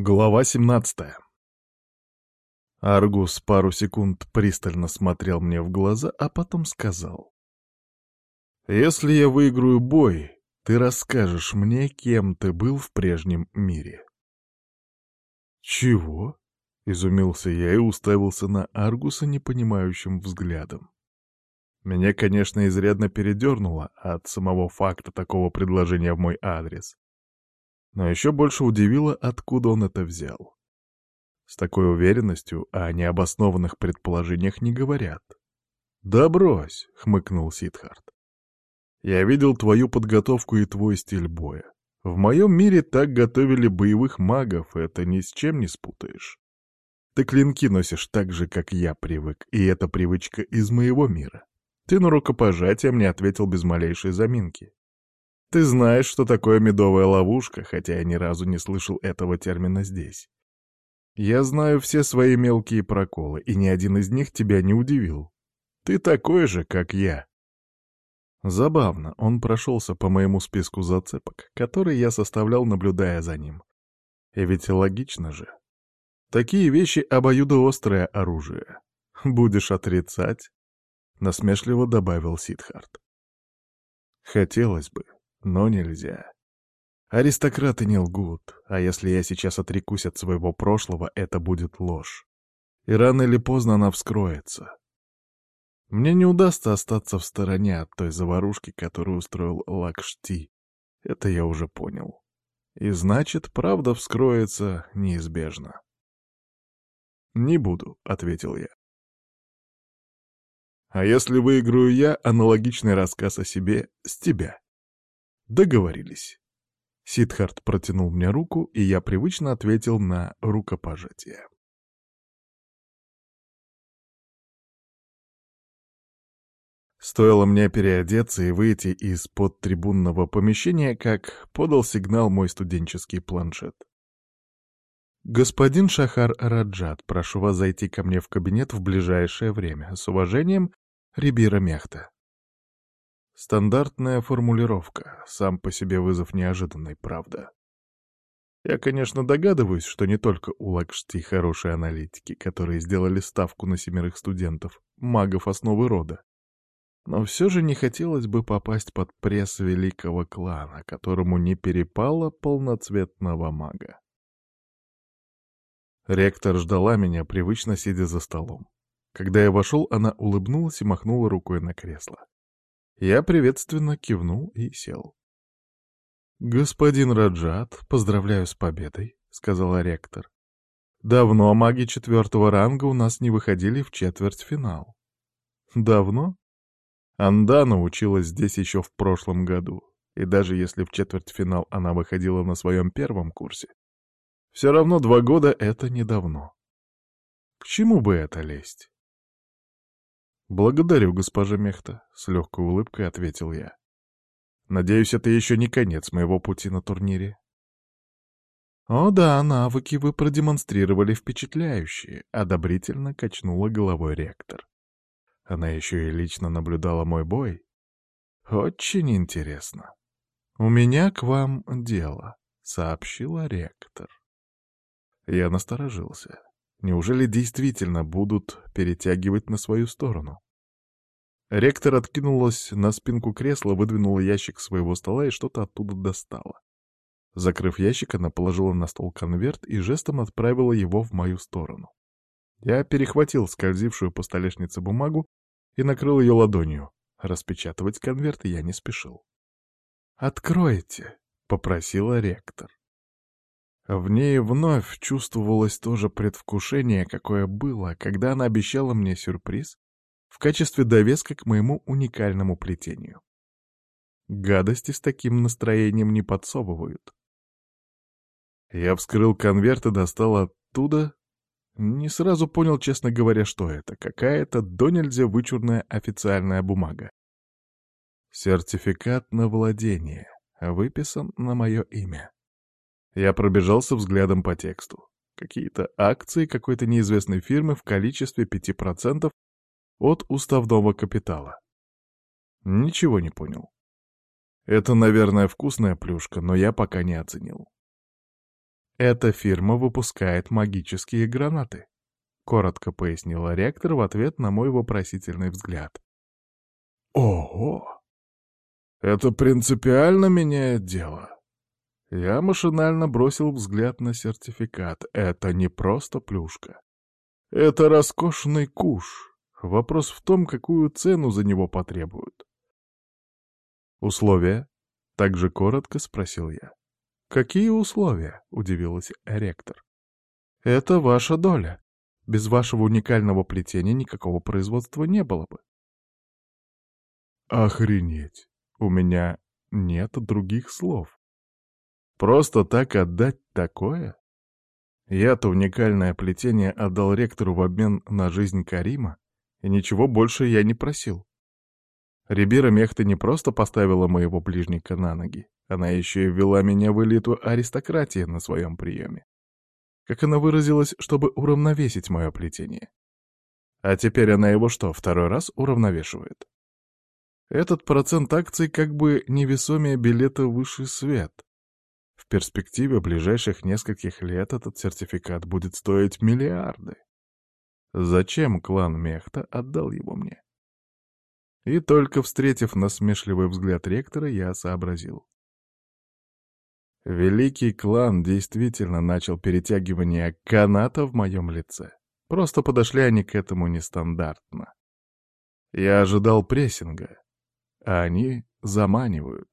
Глава 17 Аргус пару секунд пристально смотрел мне в глаза, а потом сказал. «Если я выиграю бой, ты расскажешь мне, кем ты был в прежнем мире». «Чего?» — изумился я и уставился на Аргуса непонимающим взглядом. Меня, конечно, изрядно передернуло от самого факта такого предложения в мой адрес. Но еще больше удивило, откуда он это взял. С такой уверенностью о необоснованных предположениях не говорят. «Да брось!» — хмыкнул Сидхарт. «Я видел твою подготовку и твой стиль боя. В моем мире так готовили боевых магов, это ни с чем не спутаешь. Ты клинки носишь так же, как я привык, и эта привычка из моего мира. Ты на рукопожатие мне ответил без малейшей заминки. Ты знаешь, что такое медовая ловушка, хотя я ни разу не слышал этого термина здесь. Я знаю все свои мелкие проколы, и ни один из них тебя не удивил. Ты такой же, как я. Забавно, он прошелся по моему списку зацепок, который я составлял, наблюдая за ним. И ведь логично же. Такие вещи — обоюдоострое оружие. Будешь отрицать? Насмешливо добавил Сидхарт. Хотелось бы, но нельзя. Аристократы не лгут, а если я сейчас отрекусь от своего прошлого, это будет ложь. И рано или поздно она вскроется. Мне не удастся остаться в стороне от той заварушки, которую устроил Лакшти. Это я уже понял. И значит, правда вскроется неизбежно. «Не буду», — ответил я. «А если выиграю я, аналогичный рассказ о себе с тебя?» Договорились. Сидхарт протянул мне руку, и я привычно ответил на рукопожатие. Стоило мне переодеться и выйти из подтрибунного помещения, как подал сигнал мой студенческий планшет. «Господин Шахар Раджат, прошу вас зайти ко мне в кабинет в ближайшее время. С уважением, Рибира Мехта». Стандартная формулировка, сам по себе вызов неожиданной, правда. Я, конечно, догадываюсь, что не только у Лакшти хорошие аналитики, которые сделали ставку на семерых студентов, магов основы рода. Но все же не хотелось бы попасть под пресс великого клана, которому не перепало полноцветного мага. Ректор ждала меня, привычно сидя за столом. Когда я вошел, она улыбнулась и махнула рукой на кресло. Я приветственно кивнул и сел. «Господин Раджат, поздравляю с победой», — сказала ректор. «Давно маги четвертого ранга у нас не выходили в четвертьфинал». «Давно?» Андана училась здесь еще в прошлом году, и даже если в четвертьфинал она выходила на своем первом курсе, все равно два года — это недавно. К чему бы это лезть? «Благодарю, госпожа Мехта», — с легкой улыбкой ответил я. «Надеюсь, это еще не конец моего пути на турнире». «О да, навыки вы продемонстрировали впечатляющие», — одобрительно качнула головой ректор. Она еще и лично наблюдала мой бой. «Очень интересно. У меня к вам дело», — сообщила ректор. Я насторожился. Неужели действительно будут перетягивать на свою сторону? Ректор откинулась на спинку кресла, выдвинула ящик своего стола и что-то оттуда достала. Закрыв ящик, она положила на стол конверт и жестом отправила его в мою сторону. Я перехватил скользившую по столешнице бумагу и накрыл ее ладонью. Распечатывать конверт я не спешил. «Откройте», — попросила ректор. В ней вновь чувствовалось то же предвкушение, какое было, когда она обещала мне сюрприз в качестве довеска к моему уникальному плетению. Гадости с таким настроением не подсовывают. Я вскрыл конверт и достал оттуда... Не сразу понял, честно говоря, что это. Какая-то до нельзя вычурная официальная бумага. Сертификат на владение. Выписан на мое имя. Я пробежался взглядом по тексту. Какие-то акции какой-то неизвестной фирмы в количестве 5% от уставного капитала. Ничего не понял. Это, наверное, вкусная плюшка, но я пока не оценил. Эта фирма выпускает магические гранаты», — коротко пояснила ректор в ответ на мой вопросительный взгляд. «Ого! Это принципиально меняет дело». Я машинально бросил взгляд на сертификат. Это не просто плюшка. Это роскошный куш. Вопрос в том, какую цену за него потребуют. «Условия?» — также коротко спросил я. «Какие условия?» — удивилась ректор. «Это ваша доля. Без вашего уникального плетения никакого производства не было бы». «Охренеть! У меня нет других слов. Просто так отдать такое?» Я-то уникальное плетение отдал ректору в обмен на жизнь Карима, и ничего больше я не просил. Рибира Мехта не просто поставила моего ближника на ноги, она еще и ввела меня в элиту аристократии на своем приеме. Как она выразилась, чтобы уравновесить мое плетение. А теперь она его что, второй раз уравновешивает? Этот процент акций как бы невесомее билета в высший свет. Перспективе ближайших нескольких лет этот сертификат будет стоить миллиарды. Зачем клан Мехта отдал его мне? И только встретив насмешливый взгляд ректора, я сообразил. Великий клан действительно начал перетягивание каната в моем лице. Просто подошли они к этому нестандартно. Я ожидал прессинга, а они заманивают.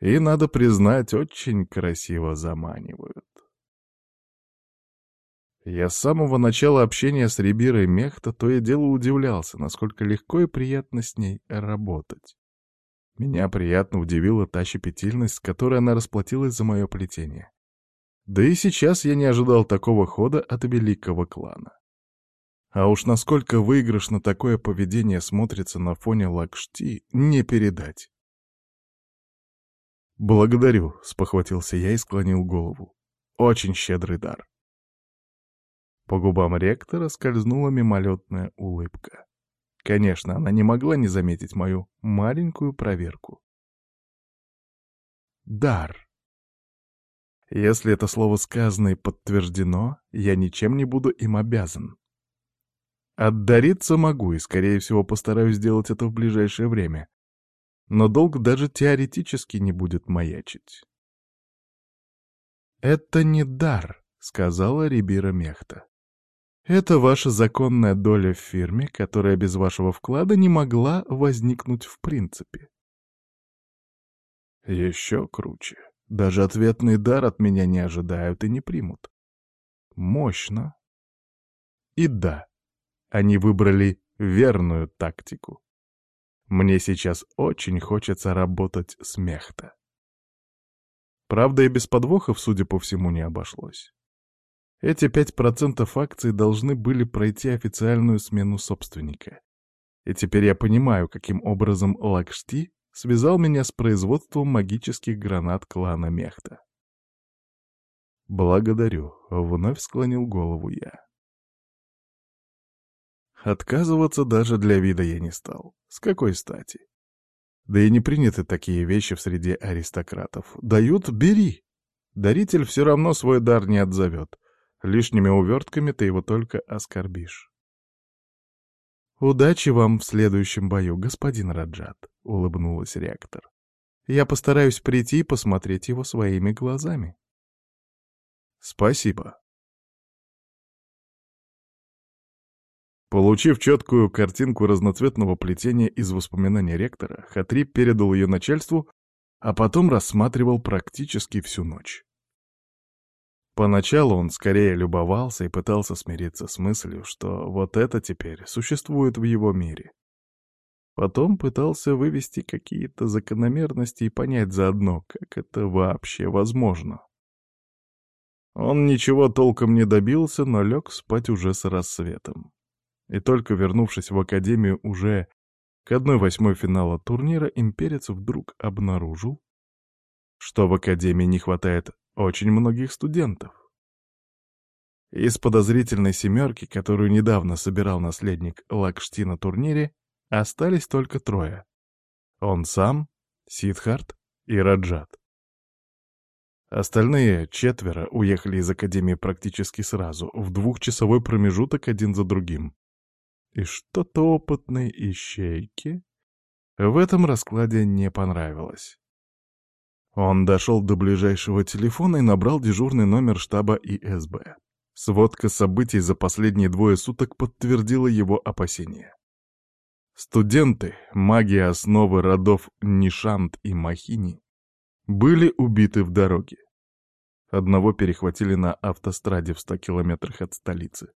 И, надо признать, очень красиво заманивают. Я с самого начала общения с Рибирой Мехта то и дело удивлялся, насколько легко и приятно с ней работать. Меня приятно удивила та щепетильность, с которой она расплатилась за мое плетение. Да и сейчас я не ожидал такого хода от великого клана. А уж насколько выигрышно такое поведение смотрится на фоне Лакшти, не передать. «Благодарю», — спохватился я и склонил голову. «Очень щедрый дар». По губам ректора скользнула мимолетная улыбка. Конечно, она не могла не заметить мою маленькую проверку. Дар. Если это слово сказано и подтверждено, я ничем не буду им обязан. Отдариться могу и, скорее всего, постараюсь сделать это в ближайшее время. Но долг даже теоретически не будет маячить. «Это не дар», — сказала Рибира Мехта. Это ваша законная доля в фирме, которая без вашего вклада не могла возникнуть в принципе. Еще круче. Даже ответный дар от меня не ожидают и не примут. Мощно. И да, они выбрали верную тактику. Мне сейчас очень хочется работать с Мехта. Правда, и без подвохов, судя по всему, не обошлось. Эти 5% акций должны были пройти официальную смену собственника. И теперь я понимаю, каким образом Лакшти связал меня с производством магических гранат клана Мехта. «Благодарю», — вновь склонил голову я. Отказываться даже для вида я не стал. С какой стати? Да и не приняты такие вещи в среде аристократов. Дают — бери. Даритель все равно свой дар не отзовет. Лишними увертками ты его только оскорбишь. «Удачи вам в следующем бою, господин Раджат», — улыбнулась ректор. «Я постараюсь прийти и посмотреть его своими глазами». «Спасибо». Получив четкую картинку разноцветного плетения из воспоминаний ректора, Хатрип передал ее начальству, а потом рассматривал практически всю ночь. Поначалу он скорее любовался и пытался смириться с мыслью, что вот это теперь существует в его мире. Потом пытался вывести какие-то закономерности и понять заодно, как это вообще возможно. Он ничего толком не добился, но лег спать уже с рассветом. И только вернувшись в академию уже к одной восьмой финала турнира, имперец вдруг обнаружил, что в академии не хватает очень многих студентов. Из подозрительной семерки, которую недавно собирал наследник Лакшти на турнире, остались только трое. Он сам, Сидхарт и Раджат. Остальные четверо уехали из Академии практически сразу, в двухчасовой промежуток один за другим. И что-то опытной ищейке в этом раскладе не понравилось. Он дошел до ближайшего телефона и набрал дежурный номер штаба ИСБ. Сводка событий за последние двое суток подтвердила его опасения. Студенты, маги основы родов Нишант и Махини, были убиты в дороге. Одного перехватили на автостраде в ста километрах от столицы.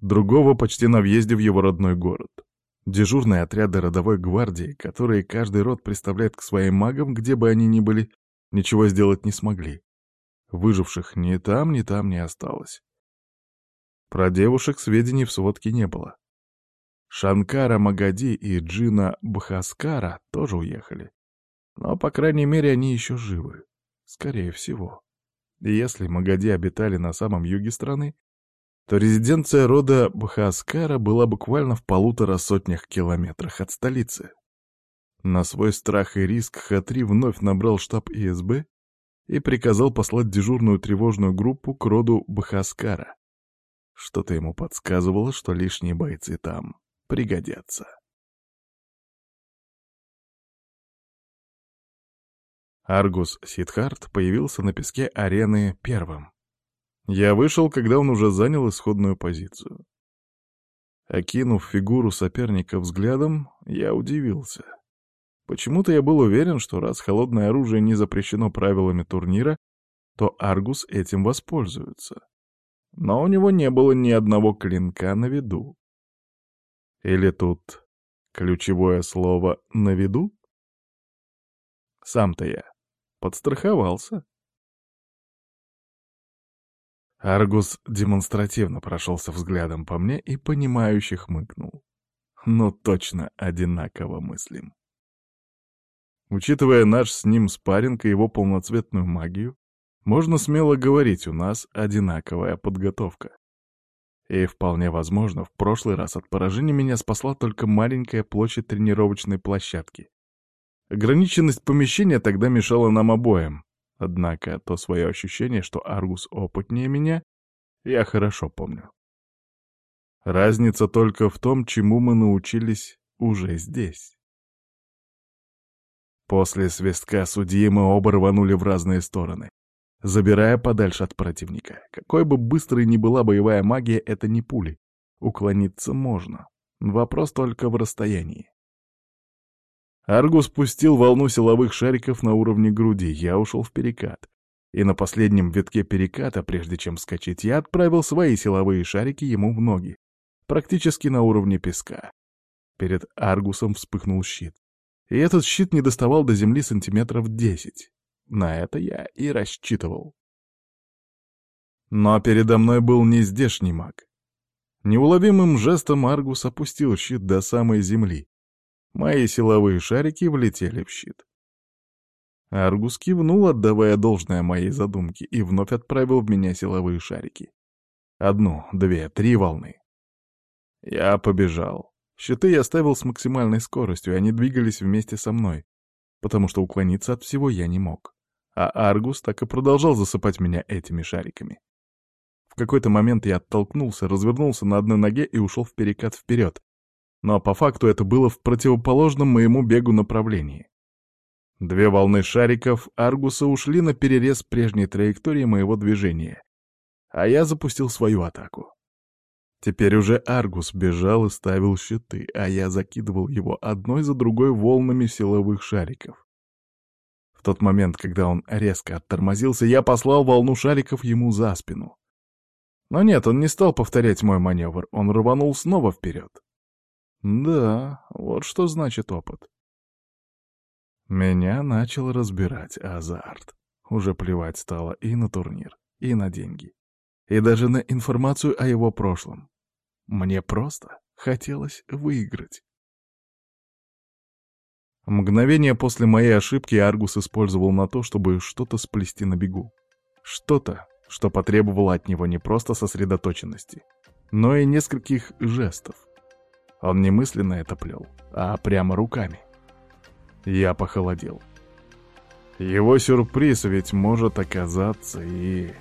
Другого почти на въезде в его родной город. Дежурные отряды родовой гвардии, которые каждый род представляет к своим магам, где бы они ни были, ничего сделать не смогли. Выживших ни там, ни там не осталось. Про девушек сведений в сводке не было. Шанкара Магади и Джина Бхаскара тоже уехали. Но, по крайней мере, они еще живы. Скорее всего. Если Магади обитали на самом юге страны, то резиденция рода Бхаскара была буквально в полутора сотнях километрах от столицы. На свой страх и риск Хатри вновь набрал штаб ИСБ и приказал послать дежурную тревожную группу к роду Бхаскара. Что-то ему подсказывало, что лишние бойцы там пригодятся. Аргус Сидхарт появился на песке арены первым. Я вышел, когда он уже занял исходную позицию. Окинув фигуру соперника взглядом, я удивился. Почему-то я был уверен, что раз холодное оружие не запрещено правилами турнира, то Аргус этим воспользуется. Но у него не было ни одного клинка на виду. Или тут ключевое слово «на виду»? Сам-то я подстраховался. Аргус демонстративно прошелся взглядом по мне и понимающе хмыкнул. Но точно одинаково мыслим. Учитывая наш с ним спарринг и его полноцветную магию, можно смело говорить, у нас одинаковая подготовка. И вполне возможно, в прошлый раз от поражения меня спасла только маленькая площадь тренировочной площадки. Ограниченность помещения тогда мешала нам обоим, Однако то свое ощущение, что Аргус опытнее меня, я хорошо помню. Разница только в том, чему мы научились уже здесь. После свистка судьи мы оба рванули в разные стороны, забирая подальше от противника. Какой бы быстрой ни была боевая магия, это не пули. Уклониться можно. Вопрос только в расстоянии. Аргус пустил волну силовых шариков на уровне груди, я ушел в перекат. И на последнем витке переката, прежде чем скачать, я отправил свои силовые шарики ему в ноги, практически на уровне песка. Перед Аргусом вспыхнул щит. И этот щит не доставал до земли сантиметров десять. На это я и рассчитывал. Но передо мной был не здешний маг. Неуловимым жестом Аргус опустил щит до самой земли, Мои силовые шарики влетели в щит. Аргус кивнул, отдавая должное моей задумке, и вновь отправил в меня силовые шарики. Одну, две, три волны. Я побежал. Щиты я ставил с максимальной скоростью, они двигались вместе со мной, потому что уклониться от всего я не мог. А Аргус так и продолжал засыпать меня этими шариками. В какой-то момент я оттолкнулся, развернулся на одной ноге и ушел в перекат вперед, но по факту это было в противоположном моему бегу направлении. Две волны шариков Аргуса ушли на перерез прежней траектории моего движения, а я запустил свою атаку. Теперь уже Аргус бежал и ставил щиты, а я закидывал его одной за другой волнами силовых шариков. В тот момент, когда он резко оттормозился, я послал волну шариков ему за спину. Но нет, он не стал повторять мой маневр, он рванул снова вперед. Да, вот что значит опыт. Меня начал разбирать азарт. Уже плевать стало и на турнир, и на деньги, и даже на информацию о его прошлом. Мне просто хотелось выиграть. Мгновение после моей ошибки Аргус использовал на то, чтобы что-то сплести на бегу. Что-то, что потребовало от него не просто сосредоточенности, но и нескольких жестов. Он не мысленно это плел, а прямо руками. Я похолодел. Его сюрприз ведь может оказаться и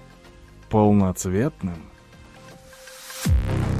полноцветным. Thank